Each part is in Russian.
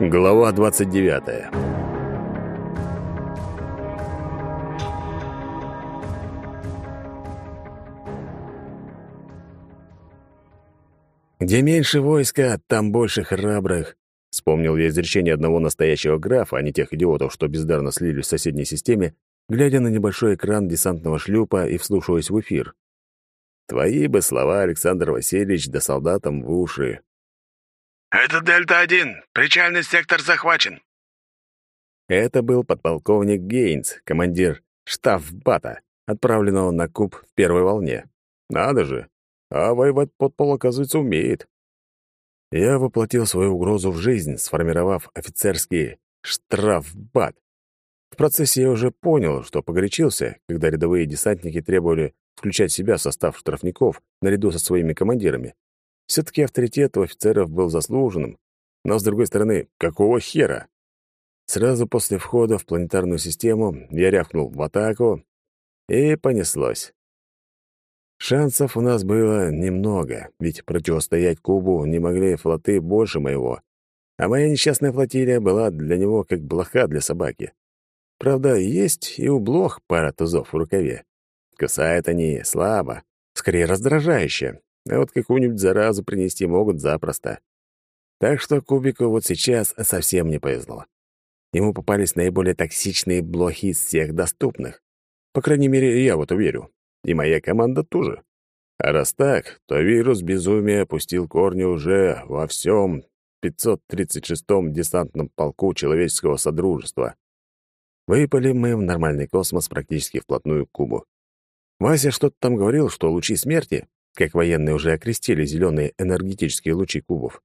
Глава 29. Где меньше войска, там больше храбрых. Вспомнил я изречение одного настоящего графа, а не тех идиотов, что бездарно слились в соседней системе, глядя на небольшой экран десантного шлюпа и вслушиваясь в эфир. Твои бы слова, Александр Васильевич, да солдатам в уши. «Это Дельта-1. Причальный сектор захвачен». Это был подполковник Гейнс, командир штаб-бата, отправленного на Куб в первой волне. Надо же, а воевать подпол, оказывается, умеет. Я воплотил свою угрозу в жизнь, сформировав офицерский штрафбат. В процессе я уже понял, что погорячился, когда рядовые десантники требовали включать себя в состав штрафников наряду со своими командирами. Все-таки авторитет у офицеров был заслуженным. Но, с другой стороны, какого хера? Сразу после входа в планетарную систему я рявкнул в атаку, и понеслось. Шансов у нас было немного, ведь противостоять Кубу не могли флоты больше моего, а моя несчастная флотилия была для него как блоха для собаки. Правда, есть и у блох пара тузов в рукаве. Касают они слабо, скорее раздражающе, а вот какую-нибудь заразу принести могут запросто. Так что Кубику вот сейчас совсем не повезло. Ему попались наиболее токсичные блохи из всех доступных. По крайней мере, я в это верю. И моя команда тоже. А раз так, то вирус безумия опустил корни уже во всем 536-м десантном полку человеческого содружества. Выпали мы в нормальный космос практически вплотную к кубу. Вася что-то там говорил, что лучи смерти как военные уже окрестили зеленые энергетические лучи кубов,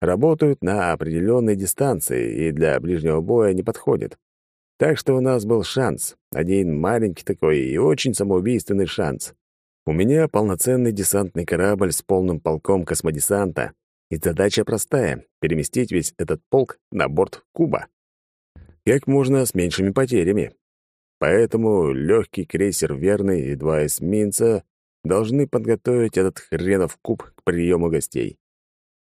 работают на определенной дистанции и для ближнего боя не подходят. Так что у нас был шанс, один маленький такой и очень самоубийственный шанс. У меня полноценный десантный корабль с полным полком космодесанта, и задача простая — переместить весь этот полк на борт Куба. Как можно с меньшими потерями. Поэтому легкий крейсер «Верный» и два эсминца должны подготовить этот хренов куб к приему гостей.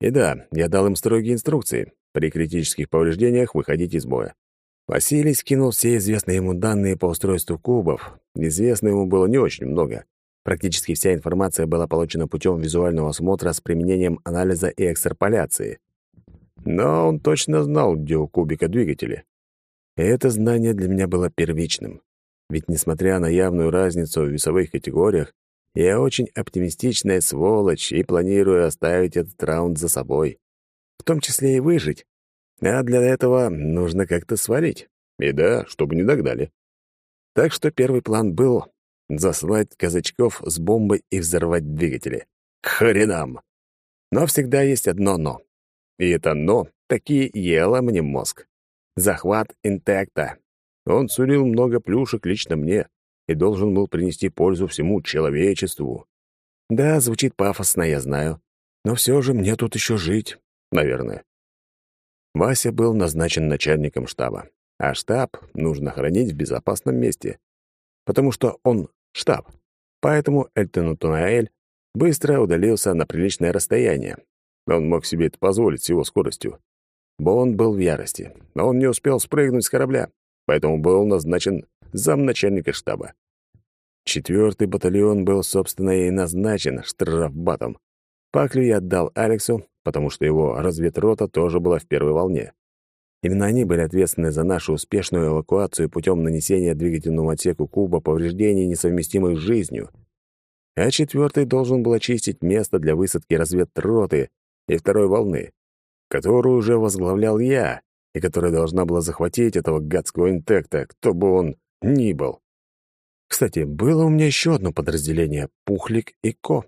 И да, я дал им строгие инструкции. При критических повреждениях выходить из боя. Василий скинул все известные ему данные по устройству кубов. Известно ему было не очень много. Практически вся информация была получена путем визуального осмотра с применением анализа и экстраполяции. Но он точно знал, где у кубика двигатели. И это знание для меня было первичным. Ведь, несмотря на явную разницу в весовых категориях, я очень оптимистичная сволочь и планирую оставить этот раунд за собой. В том числе и выжить. А для этого нужно как-то свалить. И да, чтобы не догнали. Так что первый план был заслать казачков с бомбой и взорвать двигатели. К хренам! Но всегда есть одно «но». И это «но» таки ело мне мозг. Захват интекта. Он сулил много плюшек лично мне и должен был принести пользу всему человечеству. Да, звучит пафосно, я знаю, но все же мне тут еще жить, наверное. Вася был назначен начальником штаба, а штаб нужно хранить в безопасном месте, потому что он штаб. Поэтому Эльтенутунаэль быстро удалился на приличное расстояние. Он мог себе это позволить с его скоростью. Бон был в ярости, но он не успел спрыгнуть с корабля, поэтому был назначен замначальника штаба. Четвертый батальон был, собственно, и назначен штрафбатом. Паклю я отдал Алексу, потому что его разведрота тоже была в первой волне. Именно они были ответственны за нашу успешную эвакуацию путем нанесения двигательному отсеку куба повреждений, несовместимых с жизнью. А четвертый должен был очистить место для высадки разведроты и второй волны, которую уже возглавлял я, и которая должна была захватить этого гадского интекта, кто бы он ни был. Кстати, было у меня еще одно подразделение — Пухлик и Ко.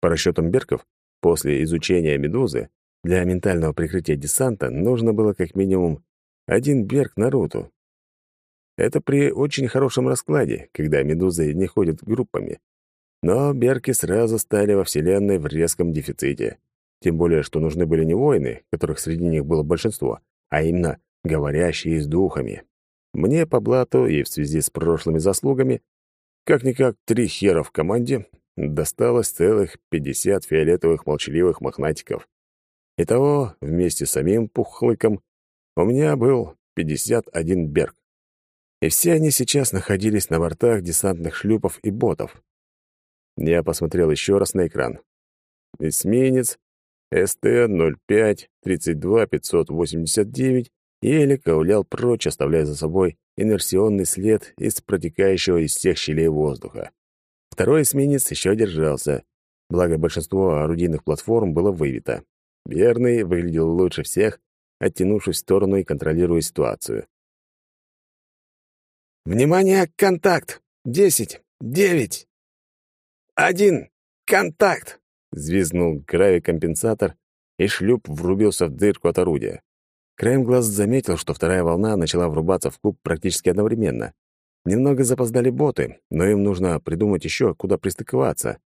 По расчетам Берков, после изучения «Медузы» для ментального прикрытия десанта нужно было как минимум один Берг на руту. Это при очень хорошем раскладе, когда «Медузы» не ходят группами. Но Берки сразу стали во Вселенной в резком дефиците. Тем более, что нужны были не воины, которых среди них было большинство, а именно говорящие с духами. Мне по блату и в связи с прошлыми заслугами, как-никак три хера в команде, досталось целых 50 фиолетовых молчаливых мохнатиков. Итого, вместе с самим пухлыком у меня был 51 берг. И все они сейчас находились на бортах десантных шлюпов и ботов. Я посмотрел еще раз на экран. Эсминец СТ-05-32-589 еле ковылял прочь, оставляя за собой инверсионный след из протекающего из всех щелей воздуха. Второй эсминец еще держался, благо большинство орудийных платформ было вывито. Верный выглядел лучше всех, оттянувшись в сторону и контролируя ситуацию. «Внимание! Контакт! Десять! Девять! Один! Контакт!» Звизнул гравикомпенсатор, и шлюп врубился в дырку от орудия. Краем глаз заметил, что вторая волна начала врубаться в куб практически одновременно. Немного запоздали боты, но им нужно придумать еще, куда пристыковаться.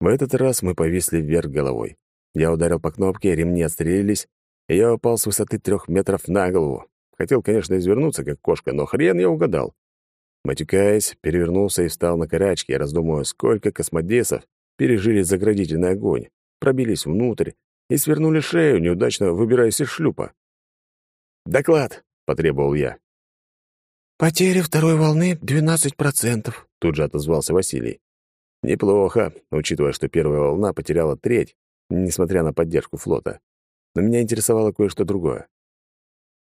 В этот раз мы повисли вверх головой. Я ударил по кнопке, ремни отстрелились, и я упал с высоты трех метров на голову. Хотел, конечно, извернуться, как кошка, но хрен я угадал. Матюкаясь, перевернулся и встал на карачки, раздумывая, сколько космодесов пережили заградительный огонь, пробились внутрь и свернули шею, неудачно выбираясь из шлюпа. «Доклад!» — потребовал я. «Потери второй волны — 12%, — тут же отозвался Василий. Неплохо, учитывая, что первая волна потеряла треть, несмотря на поддержку флота. Но меня интересовало кое-что другое.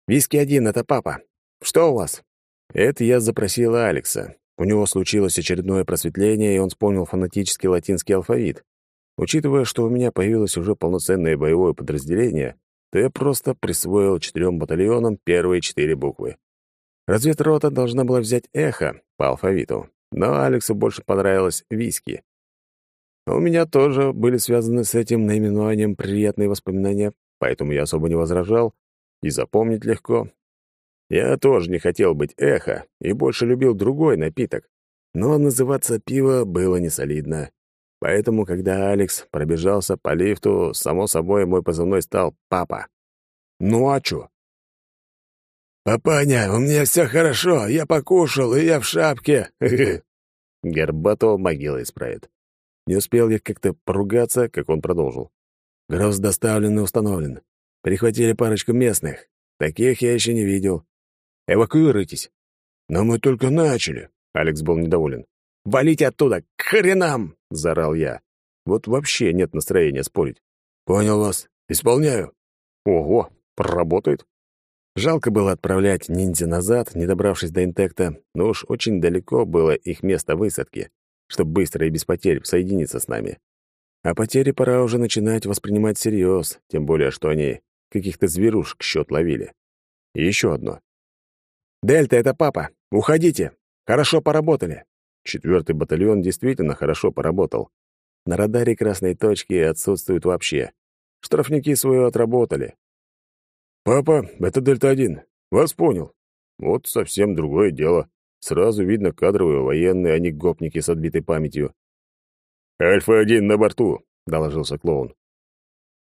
«Виски один — это папа. Что у вас?» Это я запросил Алекса. У него случилось очередное просветление, и он вспомнил фонетический латинский алфавит. Учитывая, что у меня появилось уже полноценное боевое подразделение, я просто присвоил четырем батальонам первые четыре буквы. Разведрота должна была взять эхо по алфавиту, но Алексу больше понравилось виски. У меня тоже были связаны с этим наименованием приятные воспоминания, поэтому я особо не возражал, и запомнить легко. Я тоже не хотел быть эхо и больше любил другой напиток, но называться пиво было не солидно. Поэтому, когда Алекс пробежался по лифту, само собой мой позывной стал «папа». Ну а чё? «Папаня, у меня все хорошо, я покушал, и я в шапке!» Горбатого могила исправит. Не успел я как-то поругаться, как он продолжил. «Груз доставлен и установлен. Прихватили парочку местных. Таких я еще не видел. Эвакуируйтесь». «Но мы только начали», — Алекс был недоволен. «Валите оттуда, к хренам!» — заорал я. Вот вообще нет настроения спорить. «Понял вас. Исполняю». «Ого, проработает». Жалко было отправлять ниндзя назад, не добравшись до интекта, но уж очень далеко было их место высадки, чтобы быстро и без потерь соединиться с нами. А потери пора уже начинать воспринимать всерьез, тем более, что они каких-то зверушек счет ловили. И еще одно. «Дельта, это папа! Уходите! Хорошо поработали!» Четвертый батальон действительно хорошо поработал. На радаре красной точки отсутствуют вообще. Штрафники свое отработали. «Папа, это Дельта-1. Вас понял». Вот совсем другое дело. Сразу видно кадровые военные, а не гопники с отбитой памятью. «Альфа-1 на борту», — доложился клоун.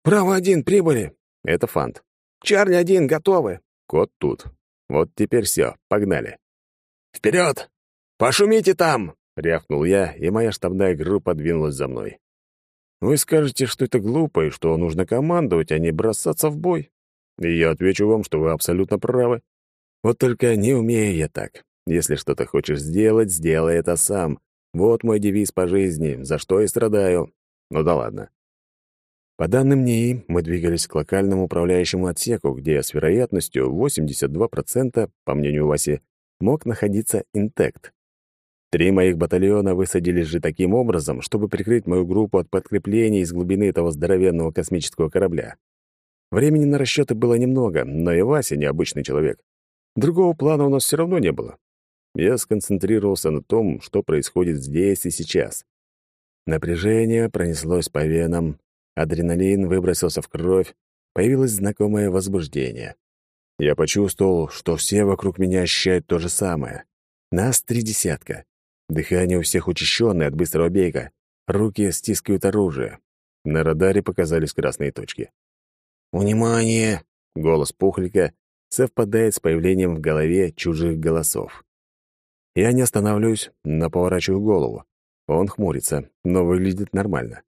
«Право-1, прибыли». Это Фант. «Чарли-1, готовы». Кот тут. Вот теперь все, погнали. «Вперед! Пошумите там!» — рявкнул я, и моя штабная группа двинулась за мной. Вы скажете, что это глупо и что нужно командовать, а не бросаться в бой. И я отвечу вам, что вы абсолютно правы. Вот только не умею я так. Если что-то хочешь сделать, сделай это сам. Вот мой девиз по жизни, за что и страдаю. Ну да ладно. По данным НИИ, мы двигались к локальному управляющему отсеку, где с вероятностью 82%, по мнению Васи, мог находиться интект. Три моих батальона высадились же таким образом, чтобы прикрыть мою группу от подкреплений из глубины этого здоровенного космического корабля. Времени на расчеты было немного, но и Вася необычный человек. Другого плана у нас все равно не было. Я сконцентрировался на том, что происходит здесь и сейчас. Напряжение пронеслось по венам, адреналин выбросился в кровь, появилось знакомое возбуждение. Я почувствовал, что все вокруг меня ощущают то же самое. Нас три десятка. Дыхание у всех учащенное от быстрого бега. Руки стискивают оружие. На радаре показались красные точки. «Внимание!» — голос Пухлика совпадает с появлением в голове чужих голосов. Я не останавливаюсь, но поворачиваю голову. Он хмурится, но выглядит нормально.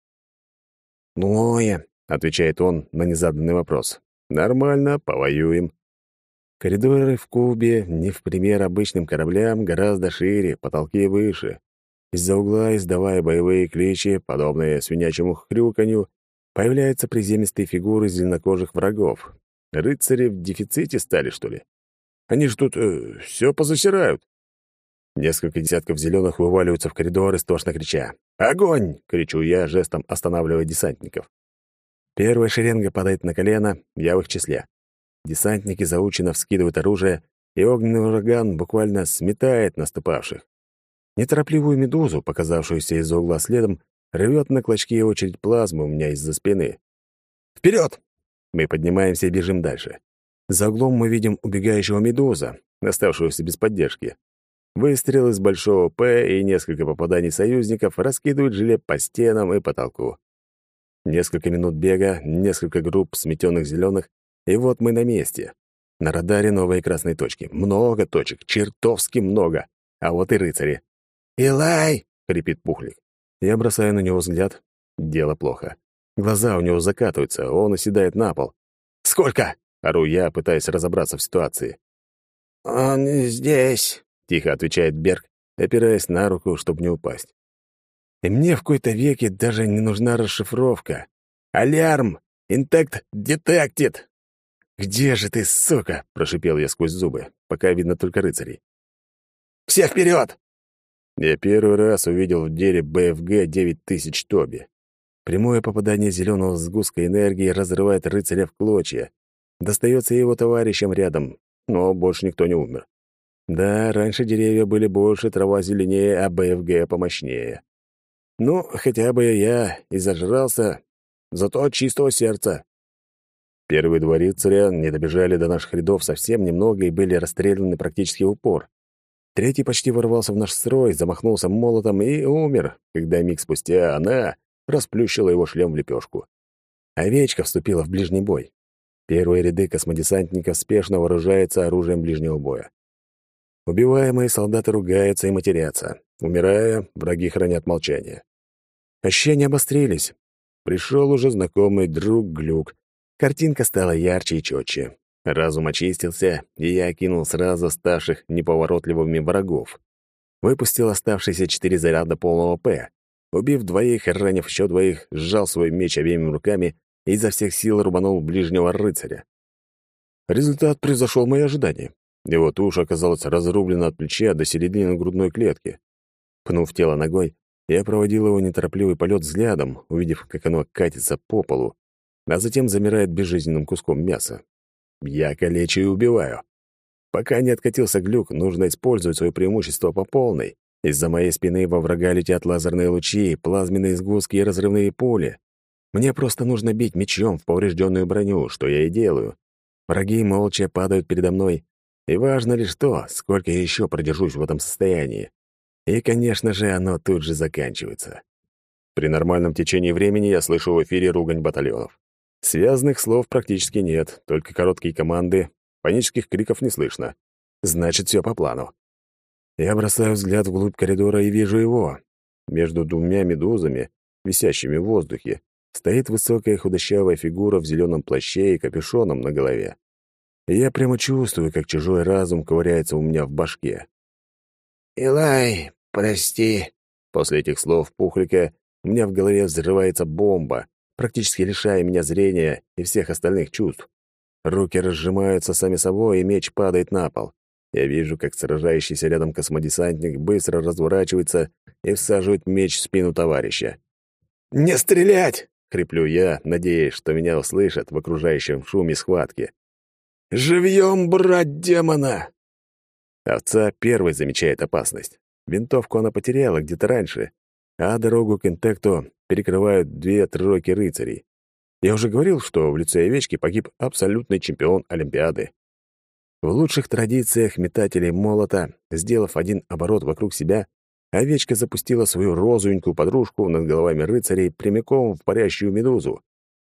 «Двое», — отвечает он на незаданный вопрос. «Нормально, повоюем». Коридоры в кубе, не в пример обычным кораблям, гораздо шире, потолки выше. Из-за угла, издавая боевые кличи, подобные свинячьему хрюканью, появляются приземистые фигуры зеленокожих врагов. Рыцари в дефиците стали, что ли? Они же тут э, все позасирают. Несколько десятков зеленых вываливаются в коридор, истошно крича. «Огонь!» — кричу я, жестом останавливая десантников. Первая шеренга падает на колено, я в их числе. Десантники заученно вскидывают оружие, и огненный ураган буквально сметает наступавших. Неторопливую медузу, показавшуюся из-за угла следом, рвет на клочки очередь плазмы у меня из-за спины. «Вперед!» Мы поднимаемся и бежим дальше. За углом мы видим убегающего медуза, оставшегося без поддержки. Выстрел из большого П и несколько попаданий союзников раскидывают желе по стенам и потолку. Несколько минут бега, несколько групп сметенных зеленых, и вот мы на месте. На радаре новые красные точки. Много точек, чертовски много. А вот и рыцари. «Илай!» — хрипит Пухлик. Я бросаю на него взгляд. Дело плохо. Глаза у него закатываются, он оседает на пол. «Сколько?» — ору я, пытаясь разобраться в ситуации. «Он здесь», — тихо отвечает Берг, опираясь на руку, чтобы не упасть. И мне в какой-то веке даже не нужна расшифровка. «Алярм! Интект детектит!» «Где же ты, сука?» — прошипел я сквозь зубы, пока видно только рыцарей. «Все вперед!» Я первый раз увидел в деле БФГ 9000 Тоби. Прямое попадание зеленого сгустка энергии разрывает рыцаря в клочья. Достается его товарищам рядом, но больше никто не умер. Да, раньше деревья были больше, трава зеленее, а БФГ помощнее. Ну, хотя бы я и зажрался, зато от чистого сердца. Первые два рыцаря не добежали до наших рядов совсем немного и были расстреляны практически в упор. Третий почти ворвался в наш строй, замахнулся молотом и умер, когда миг спустя она расплющила его шлем в лепешку. Овечка вступила в ближний бой. Первые ряды космодесантников спешно вооружаются оружием ближнего боя. Убиваемые солдаты ругаются и матерятся. Умирая, враги хранят молчание. Ощущения обострились. Пришел уже знакомый друг Глюк. Картинка стала ярче и четче. Разум очистился, и я окинул сразу ставших неповоротливыми врагов. Выпустил оставшиеся четыре заряда полного П. Убив двоих и ранив еще двоих, сжал свой меч обеими руками и изо всех сил рубанул ближнего рыцаря. Результат превзошел мои ожидания. Его туша оказалась разрублена от плеча до середины грудной клетки. Пнув тело ногой, я проводил его неторопливый полет взглядом, увидев, как оно катится по полу, а затем замирает безжизненным куском мяса. Я калечу и убиваю. Пока не откатился глюк, нужно использовать свое преимущество по полной. Из-за моей спины во врага летят лазерные лучи, плазменные сгустки и разрывные пули. Мне просто нужно бить мечом в поврежденную броню, что я и делаю. Враги молча падают передо мной. И важно лишь то, сколько я еще продержусь в этом состоянии. И, конечно же, оно тут же заканчивается. При нормальном течении времени я слышу в эфире ругань батальонов. Связанных слов практически нет, только короткие команды, панических криков не слышно. Значит, все по плану. Я бросаю взгляд вглубь коридора и вижу его. Между двумя медузами, висящими в воздухе, стоит высокая худощавая фигура в зеленом плаще и капюшоном на голове. Я прямо чувствую, как чужой разум ковыряется у меня в башке. «Илай, прости». После этих слов Пухлика у меня в голове взрывается бомба, практически лишая меня зрения и всех остальных чувств. Руки разжимаются сами собой, и меч падает на пол. Я вижу, как сражающийся рядом космодесантник быстро разворачивается и всаживает меч в спину товарища. «Не стрелять!» — хриплю я, надеясь, что меня услышат в окружающем шуме схватки. «Живьем брать демона!» Овца первой замечает опасность. Винтовку она потеряла где-то раньше, а дорогу к интекту перекрывают две тройки рыцарей. Я уже говорил, что в лице овечки погиб абсолютный чемпион Олимпиады. В лучших традициях метателей молота, сделав один оборот вокруг себя, овечка запустила свою розовенькую подружку над головами рыцарей прямиком в парящую медузу.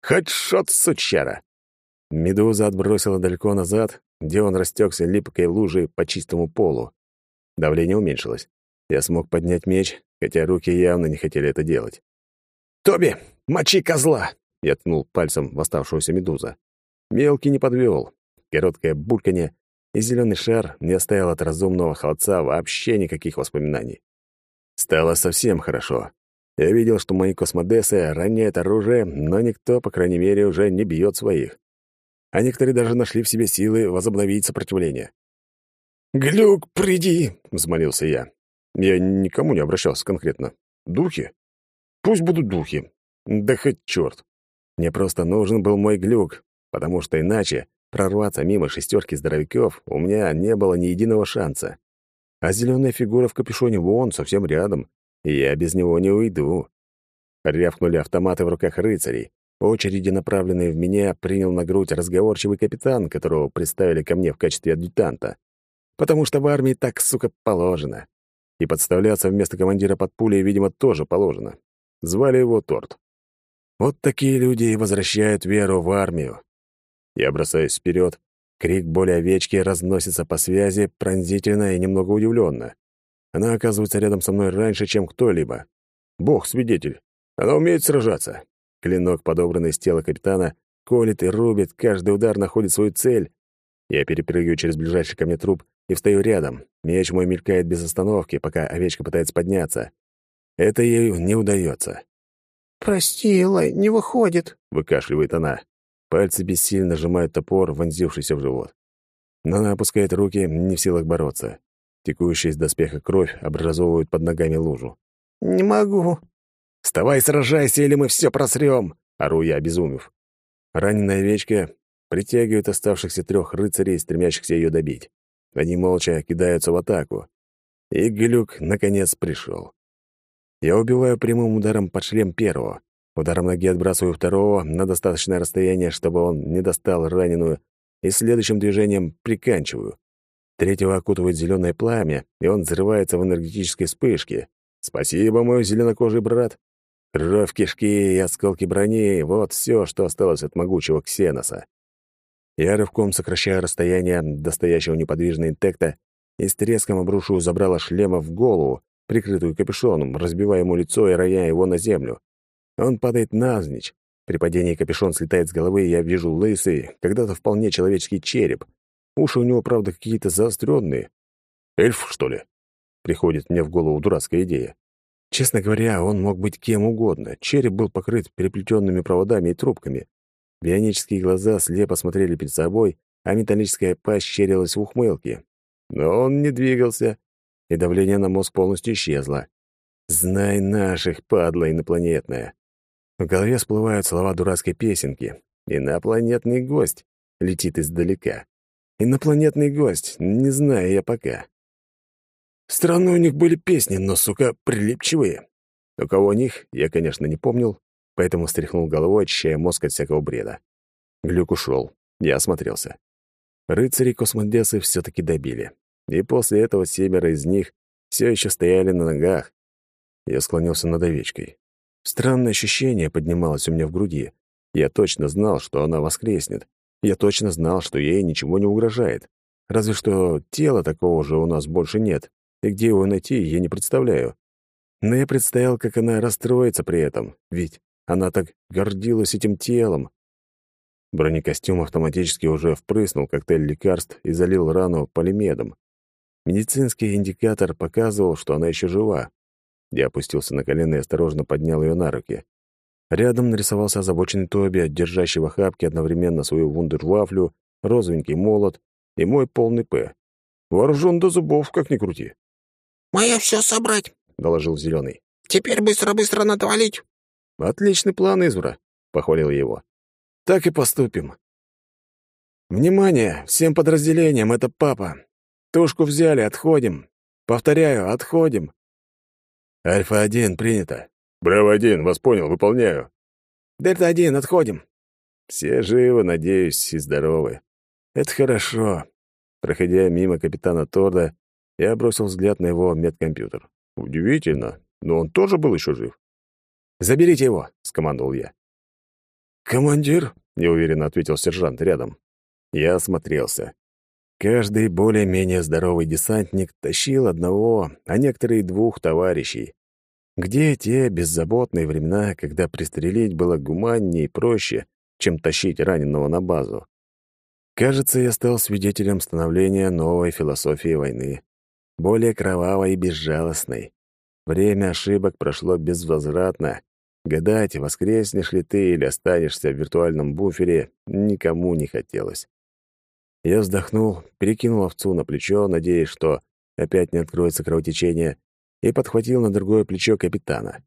Хедшот, сучара! Медуза отбросила далеко назад, где он растекся липкой лужей по чистому полу. Давление уменьшилось. Я смог поднять меч, хотя руки явно не хотели это делать. «Тоби, мочи козла!» — я ткнул пальцем в оставшуюся медуза. Мелкий не подвел. Короткое бульканье, и зеленый шар не оставил от разумного холодца вообще никаких воспоминаний. Стало совсем хорошо. Я видел, что мои космодесы роняют оружие, но никто, по крайней мере, уже не бьет своих. А некоторые даже нашли в себе силы возобновить сопротивление. «Глюк, приди!» — взмолился я. Я никому не обращался конкретно. «Духи? Пусть будут духи. Да хоть черт. Мне просто нужен был мой глюк, потому что иначе прорваться мимо шестерки здоровяков у меня не было ни единого шанса. А зеленая фигура в капюшоне вон, совсем рядом, и я без него не уйду. Рявкнули автоматы в руках рыцарей. Очереди, направленные в меня, принял на грудь разговорчивый капитан, которого представили ко мне в качестве адъютанта. Потому что в армии так, сука, положено. И подставляться вместо командира под пулей, видимо, тоже положено. Звали его Торт. Вот такие люди и возвращают веру в армию. Я бросаюсь вперед, крик боли овечки разносится по связи пронзительно и немного удивленно. Она оказывается рядом со мной раньше, чем кто-либо. Бог свидетель. Она умеет сражаться. Клинок, подобранный с тела капитана, колет и рубит, каждый удар находит свою цель. Я перепрыгиваю через ближайший ко мне труп и встаю рядом. Меч мой мелькает без остановки, пока овечка пытается подняться. Это ей не удается. «Прости, Элай, не выходит», — выкашливает она. Пальцы бессильно сжимают топор, вонзившийся в живот. Но она опускает руки, не в силах бороться. Текущая из доспеха кровь образовывает под ногами лужу. «Не могу». «Вставай, сражайся, или мы все просрем!» — ору я, обезумев. Раненая овечка притягивает оставшихся трех рыцарей, стремящихся ее добить. Они молча кидаются в атаку. И Глюк, наконец, пришел. Я убиваю прямым ударом под шлем первого. Ударом ноги отбрасываю второго на достаточное расстояние, чтобы он не достал раненую, и следующим движением приканчиваю. Третьего окутывает зеленое пламя, и он взрывается в энергетической вспышке. Спасибо, мой зеленокожий брат. Кровь кишки и осколки брони — вот все, что осталось от могучего Ксеноса. Я рывком сокращаю расстояние до стоящего неподвижно интекта и с треском обрушиваю забрало шлема в голову, прикрытую капюшоном, разбивая ему лицо и роняя его на землю. Он падает навзничь. При падении капюшон слетает с головы, и я вижу лысый, когда-то вполне человеческий череп. Уши у него, правда, какие-то заостренные. Эльф, что ли? Приходит мне в голову дурацкая идея. Честно говоря, он мог быть кем угодно. Череп был покрыт переплетенными проводами и трубками. Бионические глаза слепо смотрели перед собой, а металлическая пасть щерилась в ухмылке. Но он не двигался, и давление на мозг полностью исчезло. «Знай наших, падла инопланетная!» В голове всплывают слова дурацкой песенки. «Инопланетный гость» летит издалека. «Инопланетный гость, не знаю я пока». Странные у них были песни, но, сука, прилипчивые. У кого у них, я, конечно, не помнил, поэтому встряхнул головой, очищая мозг от всякого бреда. Глюк ушел. Я осмотрелся. Рыцари космодесы все-таки добили. И после этого семеро из них все еще стояли на ногах. Я склонился над овечкой. Странное ощущение поднималось у меня в груди. Я точно знал, что она воскреснет. Я точно знал, что ей ничего не угрожает. Разве что тела такого же у нас больше нет, и где его найти, я не представляю. Но я представил, как она расстроится при этом, ведь она так гордилась этим телом. Бронекостюм автоматически уже впрыснул коктейль лекарств и залил рану полимедом. Медицинский индикатор показывал, что она еще жива. Я опустился на колено и осторожно поднял ее на руки. Рядом нарисовался озабоченный Тоби, держащий в охапке одновременно свою вундервафлю, розовенький молот и мой полный П. Вооружен до зубов, как ни крути. «Моя все собрать», — доложил Зеленый. «Теперь быстро-быстро надвалить». «Отличный план, Извра», — похвалил его. «Так и поступим». «Внимание! Всем подразделениям, это папа. Тушку взяли, отходим. Повторяю, отходим. Альфа-1 принято. Браво-1, вас понял, выполняю. Дельта-1, отходим. Все живы, надеюсь, и здоровы. Это хорошо. Проходя мимо капитана Торда, я бросил взгляд на его медкомпьютер. Удивительно, но он тоже был еще жив. «Заберите его», — скомандовал я. «Командир», — неуверенно ответил сержант рядом. Я осмотрелся. Каждый более-менее здоровый десантник тащил одного, а некоторые двух товарищей. Где те беззаботные времена, когда пристрелить было гуманнее и проще, чем тащить раненого на базу? Кажется, я стал свидетелем становления новой философии войны, более кровавой и безжалостной. Время ошибок прошло безвозвратно. Гадать, воскреснешь ли ты или останешься в виртуальном буфере, никому не хотелось. Я вздохнул, перекинул овцу на плечо, надеясь, что опять не откроется кровотечение, и подхватил на другое плечо капитана.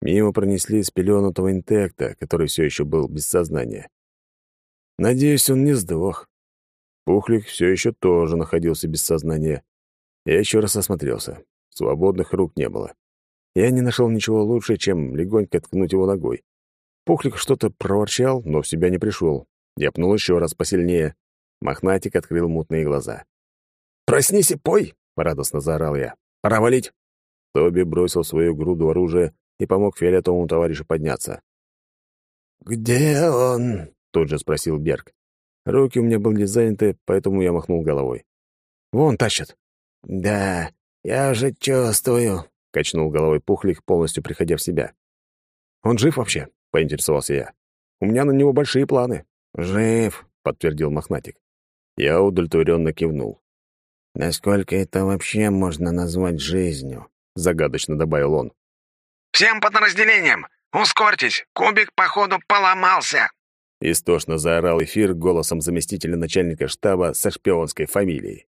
Мимо пронесли спеленутого интекта, который все еще был без сознания. Надеюсь, он не сдох. Пухлик все еще тоже находился без сознания. Я еще раз осмотрелся. Свободных рук не было. Я не нашел ничего лучше, чем легонько ткнуть его ногой. Пухлик что-то проворчал, но в себя не пришел. Я пнул еще раз посильнее. Мохнатик открыл мутные глаза. «Проснись и пой!» — радостно заорал я. «Пора валить!» Тоби бросил свою груду оружия и помог фиолетовому товарищу подняться. «Где он?» — тут же спросил Берг. Руки у меня были заняты, поэтому я махнул головой. «Вон тащат». «Да, я уже чувствую», — качнул головой Пухлик, полностью приходя в себя. «Он жив вообще?» — поинтересовался я. «У меня на него большие планы». «Жив», — подтвердил Мохнатик. Я удовлетворенно кивнул. «Насколько это вообще можно назвать жизнью?» — загадочно добавил он. «Всем подразделениям! Ускорьтесь! Кубик, походу, поломался!» Истошно заорал эфир голосом заместителя начальника штаба со шпионской фамилией.